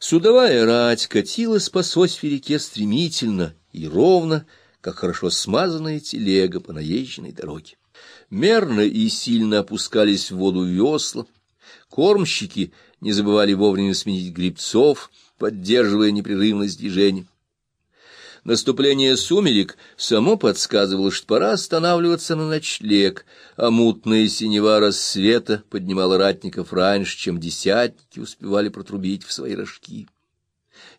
Судовая рать катилась по Сосьве реке стремительно и ровно, как хорошо смазанная телега по наезженной дороге. Мерно и сильно опускались в воду весла, кормщики не забывали вовремя сменить грибцов, поддерживая непрерывность движения. Наступление сумерек само подсказывало, что пора останавливаться на ночлег, а мутная синева рассвета поднимала ратников раньше, чем десятники успевали протрубить в свои рожки.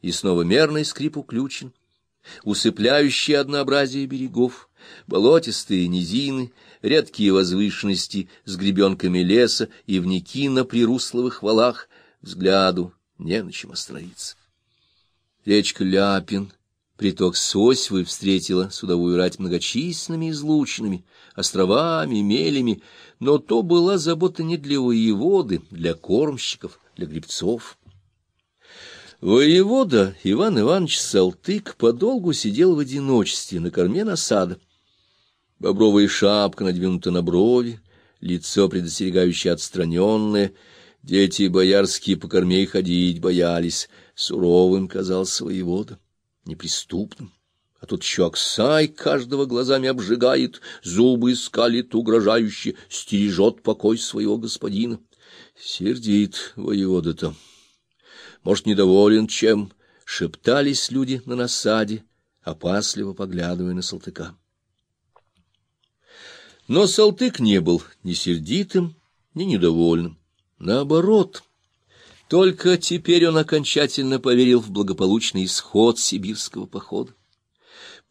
И снова мерный скрип уключен, усыпляющий однообразие берегов, болотистые низины, редкие возвышенности с гребенками леса и вники на прирусловых валах, взгляду не на чем остановиться. Речка Ляпин — Приток Сосьвы встретила судовую рать многочисленными излучинами, островами, мелями, но то была забота не для воеводы, для кормщиков, для гребцов. Воевода Иван Иванович Салтык подолгу сидел в одиночестве на корме насада. Бобровая шапка надвинута на брови, лицо предостерегающее отстраненное, дети боярские по корме ходить боялись, суровым казался воевода неприступным. А тут еще Аксай каждого глазами обжигает, зубы скалит угрожающе, стережет покой своего господина. Сердит воевода-то. Может, недоволен чем? Шептались люди на насаде, опасливо поглядывая на Салтыка. Но Салтык не был ни сердитым, ни недовольным. Наоборот — только теперь он окончательно поверил в благополучный исход сибирского похода.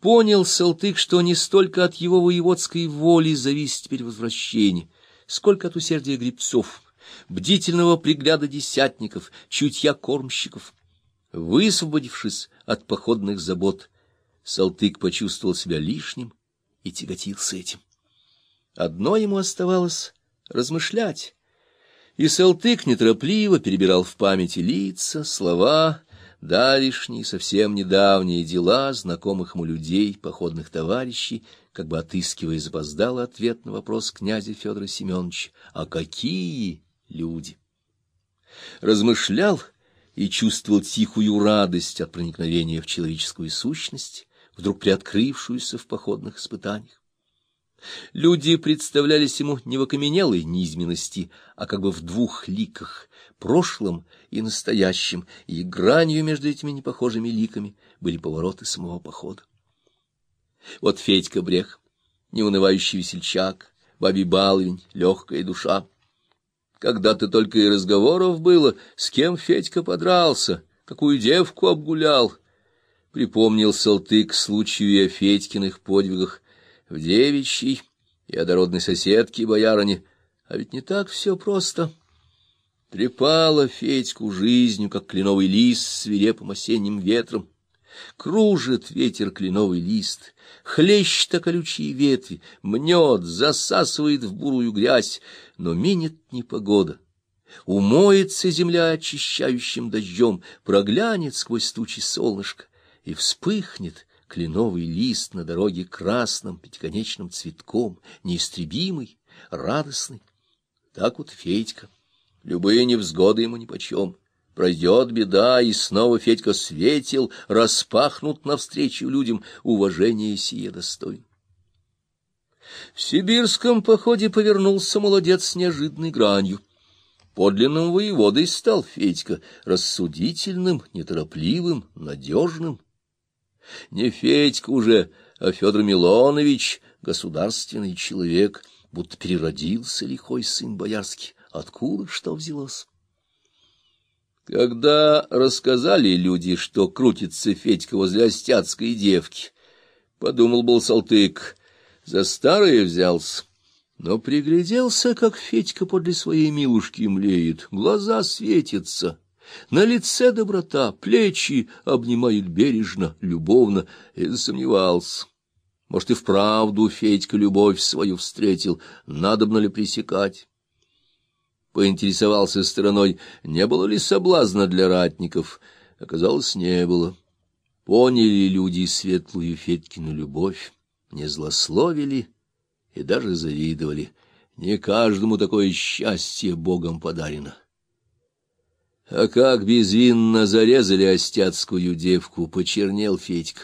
Понял Салтык, что не столько от его воеводской воли зависит теперь возвращение, сколько от усердия гребцов, бдительного пригляда десятников, чутья кормщиков. Высвободившись от походных забот, Салтык почувствовал себя лишним и тяготился этим. Одно ему оставалось — размышлять, и Салтык неторопливо перебирал в памяти лица, слова, давишние, совсем недавние дела знакомых ему людей, походных товарищей, как бы отыскивая запоздало ответ на вопрос князя Федора Семеновича «А какие люди?» Размышлял и чувствовал тихую радость от проникновения в человеческую сущность, вдруг приоткрывшуюся в походных испытаниях. Люди представлялись ему не в окаменелой низменности, а как бы в двух ликах, прошлым и настоящим, и гранью между этими непохожими ликами были повороты самого похода. Вот Федька Брех, неунывающий весельчак, бабий балвень, легкая душа. Когда-то только и разговоров было, с кем Федька подрался, какую девку обгулял. Припомнил Салтык случаю о Федькиных подвигах, в девичьей и о дородной соседке боярине, а ведь не так все просто. Трепала Федьку жизнью, как кленовый лист свирепым осенним ветром. Кружит ветер кленовый лист, хлещет колючие ветви, мнет, засасывает в бурую грязь, но минет непогода. Умоется земля очищающим дождем, проглянет сквозь тучи солнышко и вспыхнет, кленовый лист на дороге красным пятиконечным цветком, неистребимый, радостный. Так вот Федька. Любые невзгоды ему нипочем. Пройдет беда, и снова Федька светил, распахнут навстречу людям уважение сие достойно. В сибирском походе повернулся молодец с неожиданной гранью. Подлинным воеводой стал Федька, рассудительным, неторопливым, надежным. Не Федька уже, а Федор Милонович, государственный человек, будто переродился лихой сын боярский. Откуда что взялось? Когда рассказали люди, что крутится Федька возле остяцкой девки, подумал был Салтык, за старое взялся. Но пригляделся, как Федька подле своей милушки млеет, глаза светятся. На лице доброта, плечи обнимают бережно, любовно, и засомневался. Может, и вправду Федька любовь свою встретил, надобно ли пресекать? Поинтересовался стороной, не было ли соблазна для ратников. Оказалось, не было. Поняли люди светлую Федькину любовь, не злословили и даже завидовали. Не каждому такое счастье Богом подарено. А как безвинно зарезали остяцкую девку, почернел Федька.